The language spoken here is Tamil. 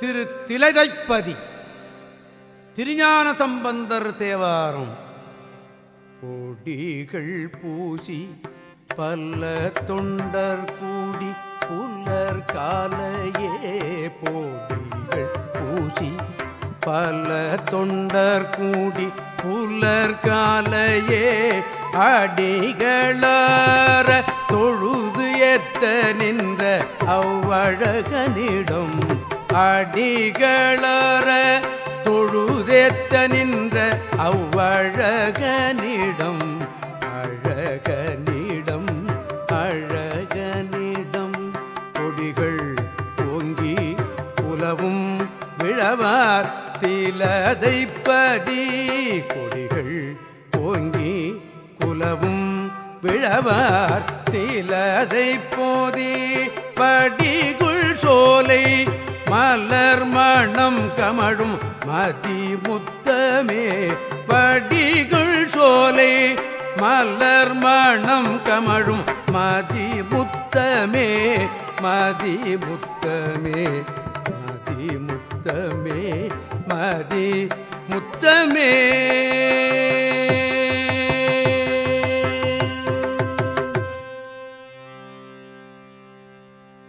திரு திலதைப்பதி திருஞான சம்பந்தர் தேவாரம். பொடிகள் பூசி பல்ல தொண்டர் கூடி புல்லர் காலையே போடிகள் பூசி பல தொண்டர் கூடி புல்லர் காலையே அடிகளற தொழுது எத்த நின்ற அவ்வழகனிடம் அடிகளற தொழுதேத்த நின்ற அவ்வழகனிடம் அழகனிடம் அழகனிடம். கொடிகள் ஓங்கி புலவும் விழவார் திலதைப்பதி. கொடிகள் ஓங்கி குலவும் விழவார் திலதை போதி படிகுள் மலர் மணம் கமழும் மதி முத்தமே படிகள் சோலை மலர் மணம் கமழும் மதி முத்தமே மதி முத்தமே மதி முத்தமே மதி முத்தமே.